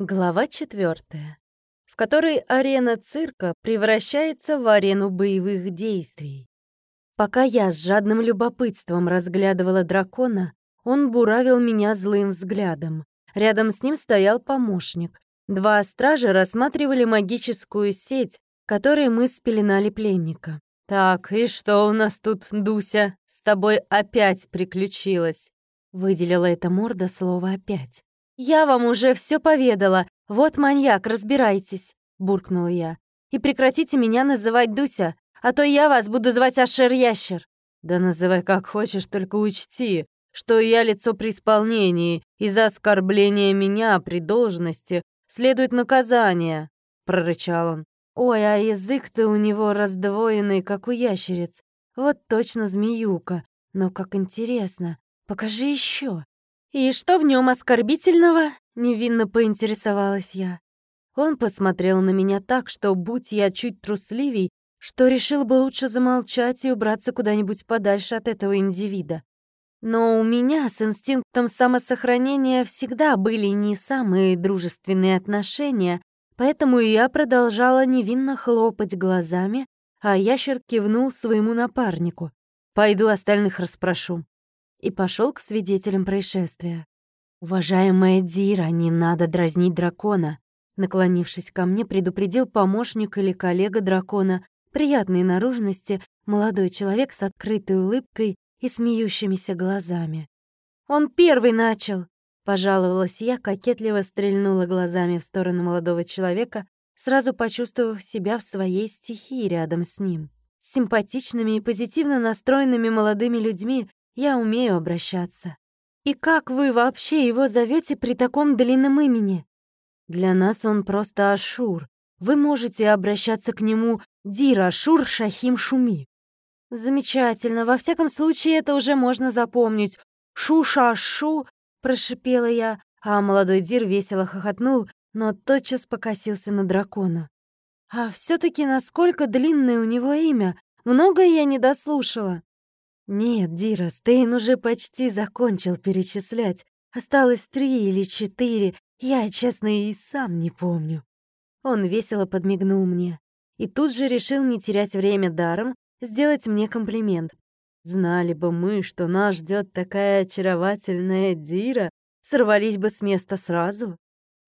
Глава четвертая, в которой арена цирка превращается в арену боевых действий. Пока я с жадным любопытством разглядывала дракона, он буравил меня злым взглядом. Рядом с ним стоял помощник. Два стража рассматривали магическую сеть, которой мы спеленали пленника. «Так, и что у нас тут, Дуся? С тобой опять приключилось?» Выделила эта морда слово «опять». «Я вам уже все поведала. Вот маньяк, разбирайтесь», — буркнула я. «И прекратите меня называть Дуся, а то я вас буду звать Ашер-Ящер». «Да называй как хочешь, только учти, что я лицо при исполнении, и за оскорбление меня при должности следует наказание», — прорычал он. «Ой, а язык-то у него раздвоенный, как у ящериц. Вот точно змеюка. Но как интересно. Покажи еще. «И что в нем оскорбительного?» — невинно поинтересовалась я. Он посмотрел на меня так, что, будь я чуть трусливей, что решил бы лучше замолчать и убраться куда-нибудь подальше от этого индивида. Но у меня с инстинктом самосохранения всегда были не самые дружественные отношения, поэтому я продолжала невинно хлопать глазами, а ящер кивнул своему напарнику. «Пойду остальных расспрошу» и пошел к свидетелям происшествия. «Уважаемая Дира, не надо дразнить дракона», наклонившись ко мне, предупредил помощник или коллега дракона, приятной наружности, молодой человек с открытой улыбкой и смеющимися глазами. «Он первый начал!» — пожаловалась я, кокетливо стрельнула глазами в сторону молодого человека, сразу почувствовав себя в своей стихии рядом с ним. С симпатичными и позитивно настроенными молодыми людьми я умею обращаться. И как вы вообще его зовете при таком длинном имени? Для нас он просто Ашур. Вы можете обращаться к нему Дир Ашур Шахим Шуми. Замечательно, во всяком случае это уже можно запомнить. Шу-ша-шу, прошипела я, а молодой Дир весело хохотнул, но тотчас покосился на дракона. А все таки насколько длинное у него имя? Многое я не дослушала. «Нет, Дира, Стейн уже почти закончил перечислять. Осталось три или четыре, я, честно, и сам не помню». Он весело подмигнул мне и тут же решил не терять время даром, сделать мне комплимент. Знали бы мы, что нас ждет такая очаровательная Дира, сорвались бы с места сразу.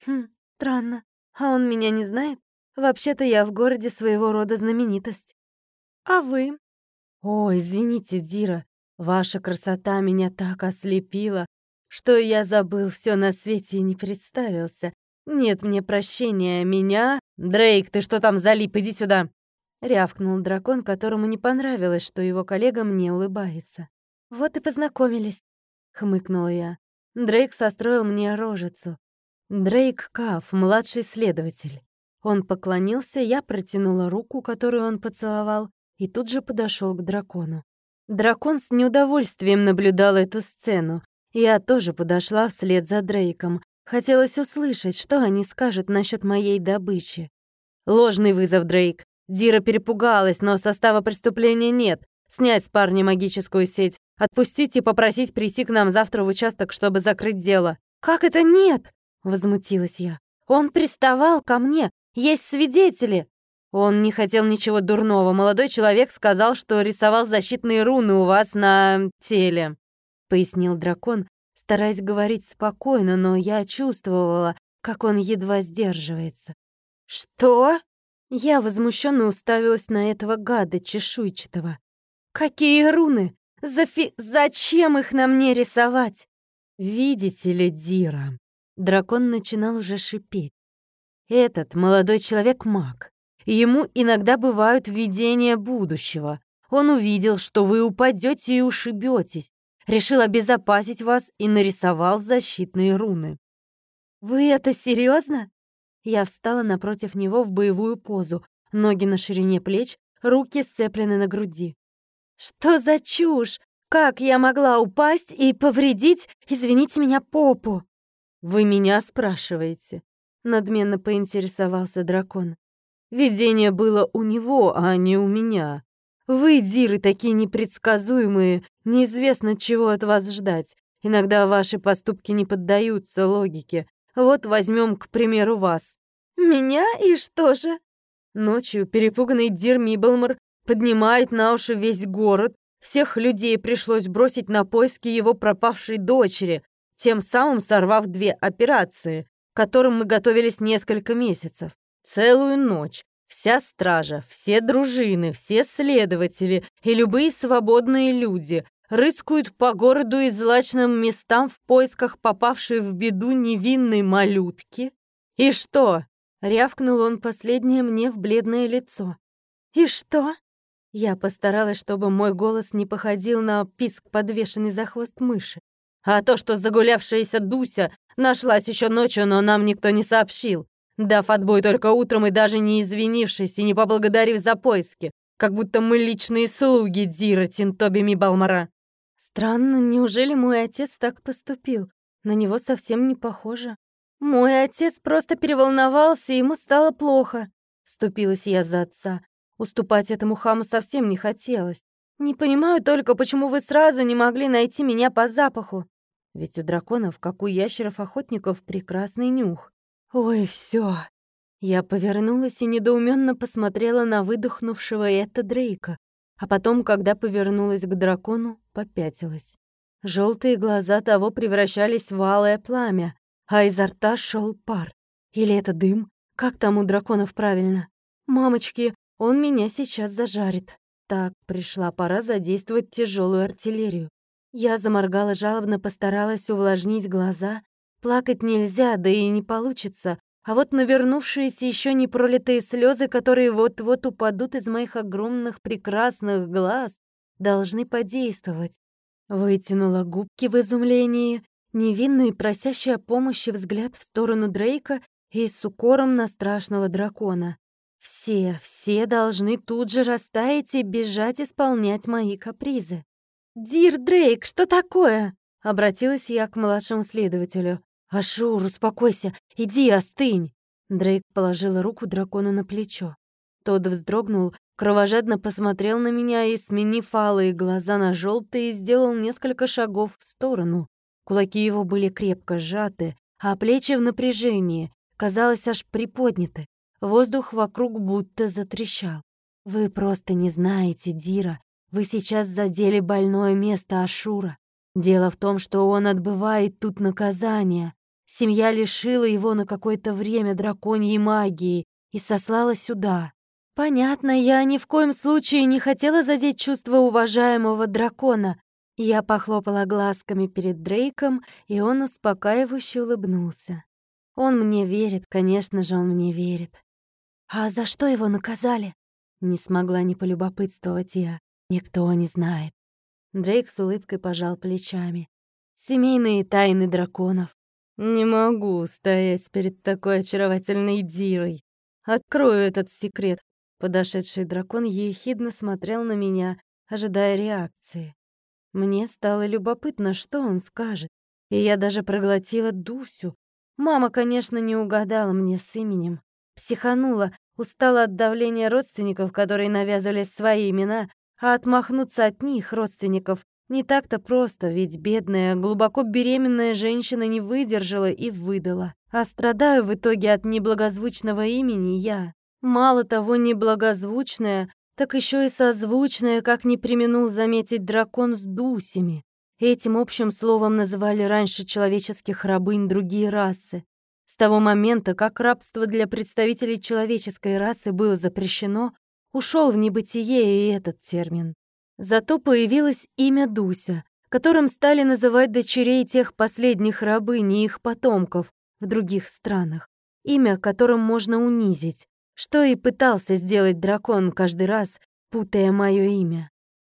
Хм, странно. А он меня не знает? Вообще-то я в городе своего рода знаменитость. А вы? «О, извините, Дира, ваша красота меня так ослепила, что я забыл все на свете и не представился. Нет мне прощения, меня... Дрейк, ты что там залип, иди сюда!» Рявкнул дракон, которому не понравилось, что его коллега мне улыбается. «Вот и познакомились», — хмыкнула я. Дрейк состроил мне рожицу. Дрейк Каф, младший следователь. Он поклонился, я протянула руку, которую он поцеловал, и тут же подошел к дракону. Дракон с неудовольствием наблюдал эту сцену. Я тоже подошла вслед за Дрейком. Хотелось услышать, что они скажут насчет моей добычи. Ложный вызов, Дрейк. Дира перепугалась, но состава преступления нет. Снять с парня магическую сеть, отпустить и попросить прийти к нам завтра в участок, чтобы закрыть дело. «Как это нет?» — возмутилась я. «Он приставал ко мне. Есть свидетели!» Он не хотел ничего дурного. Молодой человек сказал, что рисовал защитные руны у вас на теле», — пояснил дракон, стараясь говорить спокойно, но я чувствовала, как он едва сдерживается. «Что?» Я возмущенно уставилась на этого гада чешуйчатого. «Какие руны? Зафи... Зачем их на мне рисовать?» «Видите ли, Дира?» Дракон начинал уже шипеть. «Этот молодой человек маг. Ему иногда бывают видения будущего. Он увидел, что вы упадете и ушибетесь, решил обезопасить вас и нарисовал защитные руны. «Вы это серьезно? Я встала напротив него в боевую позу, ноги на ширине плеч, руки сцеплены на груди. «Что за чушь? Как я могла упасть и повредить, извините меня, попу?» «Вы меня спрашиваете?» — надменно поинтересовался дракон. Видение было у него, а не у меня. Вы, Диры, такие непредсказуемые, неизвестно, чего от вас ждать. Иногда ваши поступки не поддаются логике. Вот возьмем, к примеру, вас. Меня и что же? Ночью перепуганный Дир Миблмор поднимает на уши весь город. Всех людей пришлось бросить на поиски его пропавшей дочери, тем самым сорвав две операции, к которым мы готовились несколько месяцев. Целую ночь. Вся стража, все дружины, все следователи и любые свободные люди рыскают по городу и злачным местам в поисках попавшей в беду невинной малютки. И что? Рявкнул он последнее мне в бледное лицо. И что? Я постаралась, чтобы мой голос не походил на писк, подвешенный за хвост мыши. А то, что загулявшаяся Дуся нашлась еще ночью, но нам никто не сообщил, дав отбой только утром и даже не извинившись и не поблагодарив за поиски, как будто мы личные слуги Дира Тинтоби Мибалмара. Странно, неужели мой отец так поступил? На него совсем не похоже. Мой отец просто переволновался, и ему стало плохо. Ступилась я за отца. Уступать этому хаму совсем не хотелось. Не понимаю только, почему вы сразу не могли найти меня по запаху. Ведь у драконов, как у ящеров-охотников, прекрасный нюх. Ой, все. Я повернулась и недоуменно посмотрела на выдохнувшего это Дрейка, а потом, когда повернулась к дракону, попятилась. Желтые глаза того превращались в алое пламя, а изо рта шел пар. Или это дым? Как там у драконов правильно? Мамочки, он меня сейчас зажарит. Так, пришла пора задействовать тяжелую артиллерию. Я заморгала жалобно, постаралась увлажнить глаза. Плакать нельзя, да и не получится. А вот навернувшиеся еще не пролитые слезы, которые вот-вот упадут из моих огромных прекрасных глаз, должны подействовать. Вытянула губки в изумлении, невинный просящий о помощи взгляд в сторону Дрейка и с укором на страшного дракона. Все, все должны тут же растаять и бежать исполнять мои капризы. «Дир Дрейк, что такое?» — обратилась я к младшему следователю. «Ашур, успокойся, иди остынь!» Дрейк положила руку дракону на плечо. Тот вздрогнул, кровожадно посмотрел на меня и, сменив алые глаза на желтые, сделал несколько шагов в сторону. Кулаки его были крепко сжаты, а плечи в напряжении, казалось, аж приподняты. Воздух вокруг будто затрещал. «Вы просто не знаете, Дира. Вы сейчас задели больное место Ашура. Дело в том, что он отбывает тут наказание. Семья лишила его на какое-то время драконьей магии и сослала сюда. Понятно, я ни в коем случае не хотела задеть чувства уважаемого дракона. Я похлопала глазками перед Дрейком, и он успокаивающе улыбнулся. Он мне верит, конечно же, он мне верит. А за что его наказали? Не смогла не полюбопытствовать я. Никто не знает. Дрейк с улыбкой пожал плечами. Семейные тайны драконов. Не могу стоять перед такой очаровательной Дирой. Открою этот секрет. Подошедший дракон ехидно смотрел на меня, ожидая реакции. Мне стало любопытно, что он скажет, и я даже проглотила Дусю. Мама, конечно, не угадала мне с именем. Психанула, устала от давления родственников, которые навязывали свои имена, а отмахнуться от них, родственников, не так-то просто, ведь бедная, глубоко беременная женщина не выдержала и выдала. А страдаю в итоге от неблагозвучного имени я. Мало того, неблагозвучная, так еще и созвучная, как не применул заметить дракон с дусями. Этим общим словом называли раньше человеческих рабынь другие расы. С того момента, как рабство для представителей человеческой расы было запрещено, ушел в небытие и этот термин. Зато появилось имя Дуся, которым стали называть дочерей тех последних рабынь их потомков в других странах, имя которым можно унизить, что и пытался сделать дракон каждый раз, путая мое имя.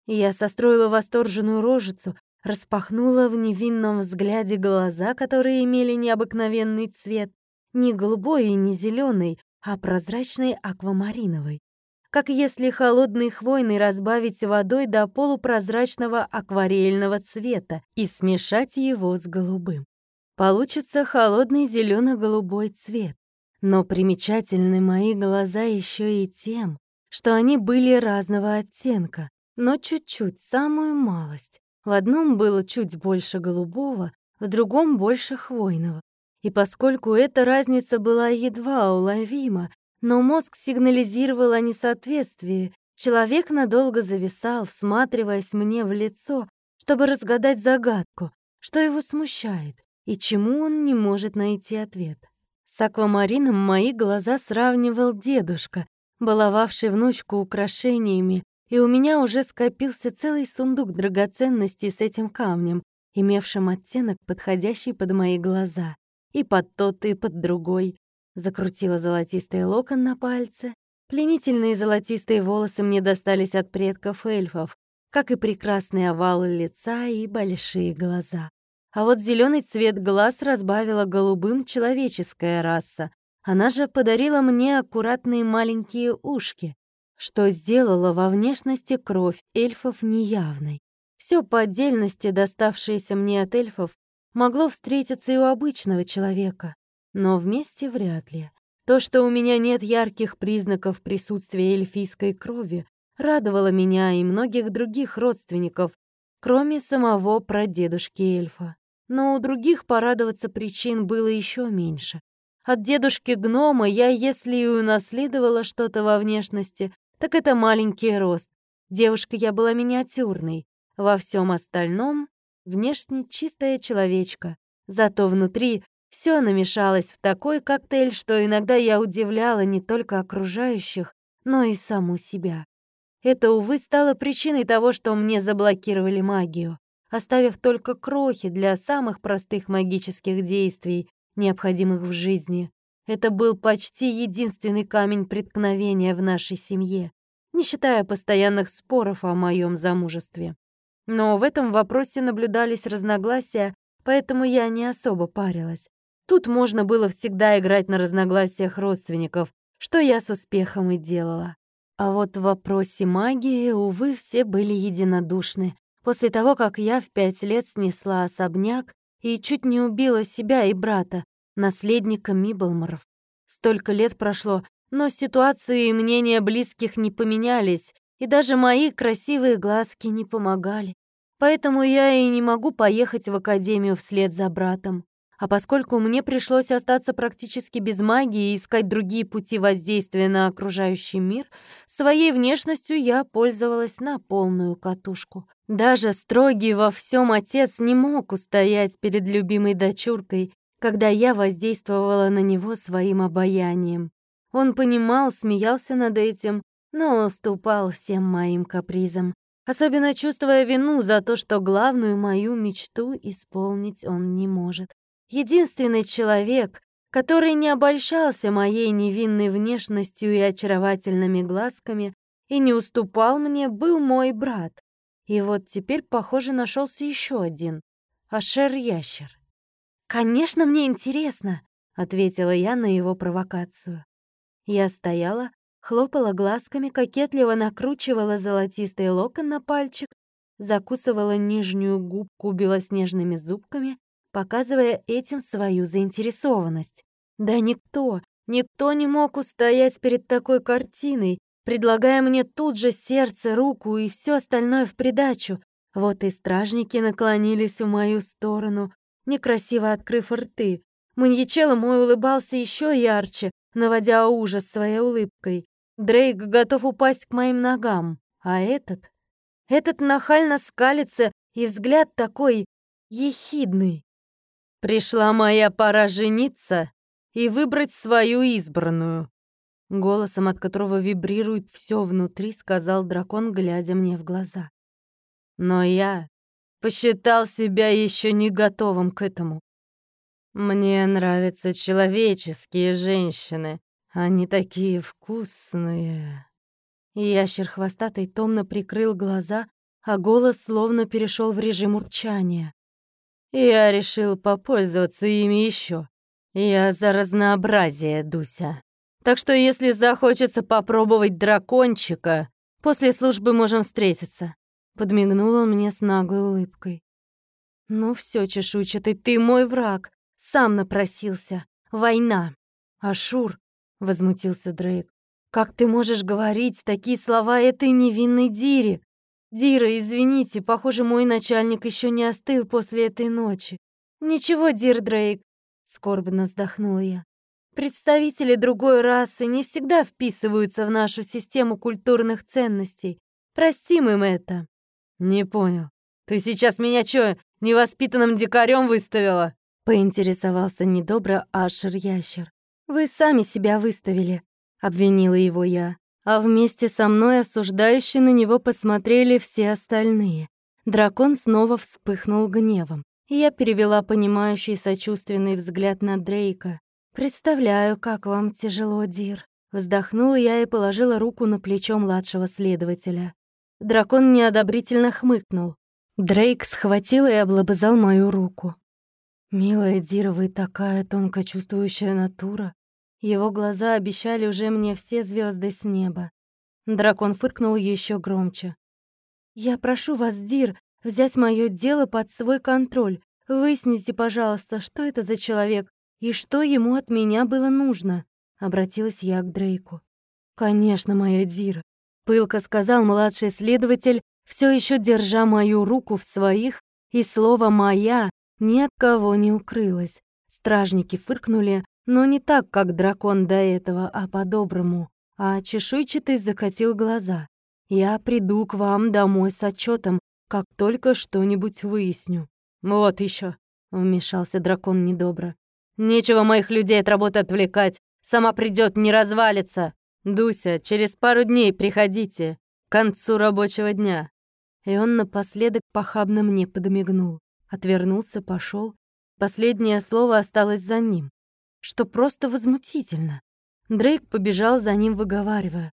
Я состроила восторженную рожицу, распахнула в невинном взгляде глаза, которые имели необыкновенный цвет, не голубой и не зеленый, а прозрачный аквамариновый как если холодный хвойный разбавить водой до полупрозрачного акварельного цвета и смешать его с голубым. Получится холодный зелено голубой цвет. Но примечательны мои глаза еще и тем, что они были разного оттенка, но чуть-чуть, самую малость. В одном было чуть больше голубого, в другом больше хвойного. И поскольку эта разница была едва уловима, но мозг сигнализировал о несоответствии, человек надолго зависал, всматриваясь мне в лицо, чтобы разгадать загадку, что его смущает и чему он не может найти ответ. С аквамарином мои глаза сравнивал дедушка, баловавший внучку украшениями, и у меня уже скопился целый сундук драгоценностей с этим камнем, имевшим оттенок, подходящий под мои глаза. И под тот, и под другой. Закрутила золотистый локон на пальце. Пленительные золотистые волосы мне достались от предков эльфов, как и прекрасный овал лица и большие глаза. А вот зеленый цвет глаз разбавила голубым человеческая раса. Она же подарила мне аккуратные маленькие ушки, что сделало во внешности кровь эльфов неявной. Все по отдельности, доставшееся мне от эльфов, могло встретиться и у обычного человека, но вместе вряд ли. То, что у меня нет ярких признаков присутствия эльфийской крови, радовало меня и многих других родственников, кроме самого прадедушки эльфа. Но у других порадоваться причин было еще меньше. От дедушки гнома я, если и унаследовала что-то во внешности, так это маленький рост. Девушка я была миниатюрной. Во всем остальном внешне чистая человечка. Зато внутри все намешалось в такой коктейль, что иногда я удивляла не только окружающих, но и саму себя. Это, увы, стало причиной того, что мне заблокировали магию, оставив только крохи для самых простых магических действий, необходимых в жизни. Это был почти единственный камень преткновения в нашей семье, не считая постоянных споров о моем замужестве. Но в этом вопросе наблюдались разногласия, поэтому я не особо парилась. Тут можно было всегда играть на разногласиях родственников, что я с успехом и делала. А вот в вопросе магии, увы, все были единодушны. После того, как я в пять лет снесла особняк и чуть не убила себя и брата, наследника Миблморов. Столько лет прошло, но ситуации и мнения близких не поменялись, и даже мои красивые глазки не помогали. Поэтому я и не могу поехать в академию вслед за братом. А поскольку мне пришлось остаться практически без магии и искать другие пути воздействия на окружающий мир, своей внешностью я пользовалась на полную катушку. Даже строгий во всем отец не мог устоять перед любимой дочуркой, когда я воздействовала на него своим обаянием. Он понимал, смеялся над этим, но уступал всем моим капризам особенно чувствуя вину за то, что главную мою мечту исполнить он не может. Единственный человек, который не обольщался моей невинной внешностью и очаровательными глазками и не уступал мне, был мой брат. И вот теперь, похоже, нашелся еще один — Ашер-ящер. «Конечно, мне интересно», — ответила я на его провокацию. Я стояла, хлопала глазками, кокетливо накручивала золотистый локон на пальчик, закусывала нижнюю губку белоснежными зубками, показывая этим свою заинтересованность. Да никто, никто не мог устоять перед такой картиной, предлагая мне тут же сердце, руку и все остальное в придачу. Вот и стражники наклонились в мою сторону, некрасиво открыв рты. Маньячелло мой улыбался еще ярче, наводя ужас своей улыбкой. Дрейк готов упасть к моим ногам, а этот... Этот нахально скалится, и взгляд такой ехидный. «Пришла моя пора жениться и выбрать свою избранную», голосом от которого вибрирует все внутри, сказал дракон, глядя мне в глаза. Но я посчитал себя еще не готовым к этому. Мне нравятся человеческие женщины, они такие вкусные. Ящер хвостатый томно прикрыл глаза, а голос словно перешел в режим урчания. Я решил попользоваться ими еще. Я за разнообразие, Дуся. Так что если захочется попробовать дракончика, после службы можем встретиться. Подмигнул он мне с наглой улыбкой. Ну все, чешуйчатый, ты мой враг. Сам напросился. Война. Ашур — возмутился Дрейк. «Как ты можешь говорить такие слова этой невинной Дире? Дира, извините, похоже, мой начальник еще не остыл после этой ночи». «Ничего, Дир Дрейк, скорбно вздохнула я. Представители другой расы не всегда вписываются в нашу систему культурных ценностей. Простим им это. Не понял. Ты сейчас меня что, невоспитанным дикарем выставила? Поинтересовался недобро Ашер Ящер. Вы сами себя выставили, обвинила его я. А вместе со мной осуждающие на него посмотрели все остальные. Дракон снова вспыхнул гневом. И я перевела понимающий сочувственный взгляд на Дрейка. «Представляю, как вам тяжело, Дир». Вздохнула я и положила руку на плечо младшего следователя. Дракон неодобрительно хмыкнул. Дрейк схватил и облобызал мою руку. «Милая Дира, вы такая тонко чувствующая натура». Его глаза обещали уже мне все звезды с неба. Дракон фыркнул еще громче. «Я прошу вас, Дир, взять мое дело под свой контроль. Выясните, пожалуйста, что это за человек и что ему от меня было нужно?» Обратилась я к Дрейку. «Конечно, моя Дира», — пылко сказал младший следователь, все еще держа мою руку в своих, и слово «моя» ни от кого не укрылось. Стражники фыркнули, но не так, как дракон до этого, а по-доброму. А чешуйчатый закатил глаза. «Я приду к вам домой с отчетом, как только что-нибудь выясню». «Вот еще, вмешался дракон недобро. Нечего моих людей от работы отвлекать. Сама придет, не развалится. Дуся, через пару дней приходите. К концу рабочего дня. И он напоследок похабно мне подмигнул. Отвернулся, пошел. Последнее слово осталось за ним. Что просто возмутительно. Дрейк побежал за ним, выговаривая.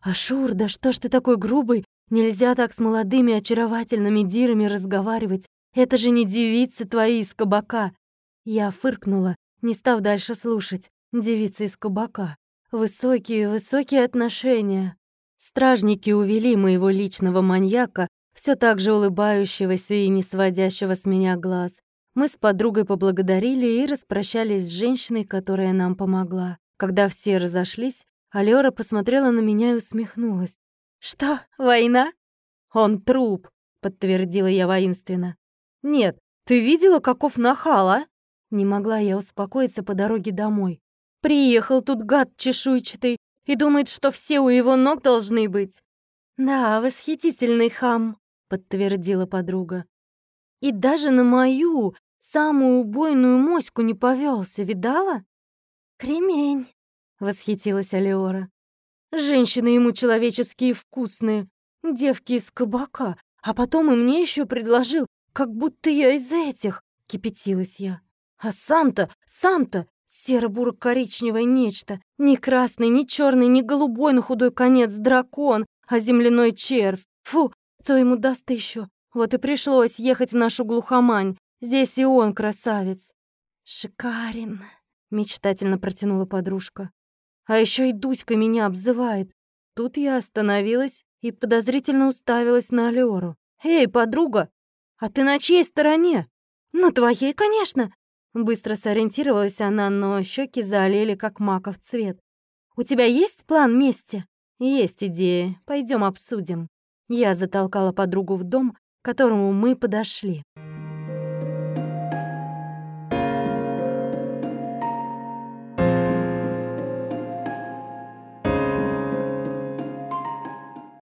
«Ашур, да что ж ты такой грубый? Нельзя так с молодыми очаровательными дирами разговаривать. Это же не девицы твои из кабака». Я фыркнула не став дальше слушать. Девица из кабака. Высокие, высокие отношения. Стражники увели моего личного маньяка, все так же улыбающегося и не сводящего с меня глаз. Мы с подругой поблагодарили и распрощались с женщиной, которая нам помогла. Когда все разошлись, Алёра посмотрела на меня и усмехнулась. «Что, война?» «Он труп», — подтвердила я воинственно. «Нет, ты видела, каков нахал, а?» Не могла я успокоиться по дороге домой. Приехал тут гад чешуйчатый и думает, что все у его ног должны быть. «Да, восхитительный хам», — подтвердила подруга. «И даже на мою, самую убойную моську не повелся, видала?» «Кремень», — восхитилась Алеора. «Женщины ему человеческие вкусные, девки из кабака, а потом и мне еще предложил, как будто я из этих», — кипятилась я. А сам-то, сам-то серо-буро-коричневое нечто. Ни красный, ни черный, ни голубой на худой конец дракон, а земляной червь. Фу, кто ему даст еще? Вот и пришлось ехать в нашу глухомань. Здесь и он красавец. Шикарен, мечтательно протянула подружка. А еще и Дуська меня обзывает. Тут я остановилась и подозрительно уставилась на Алёру. «Эй, подруга, а ты на чьей стороне?» «На твоей, конечно!» Быстро сориентировалась она, но щеки заолели, как маков цвет. «У тебя есть план мести?» «Есть идея. Пойдем обсудим». Я затолкала подругу в дом, к которому мы подошли.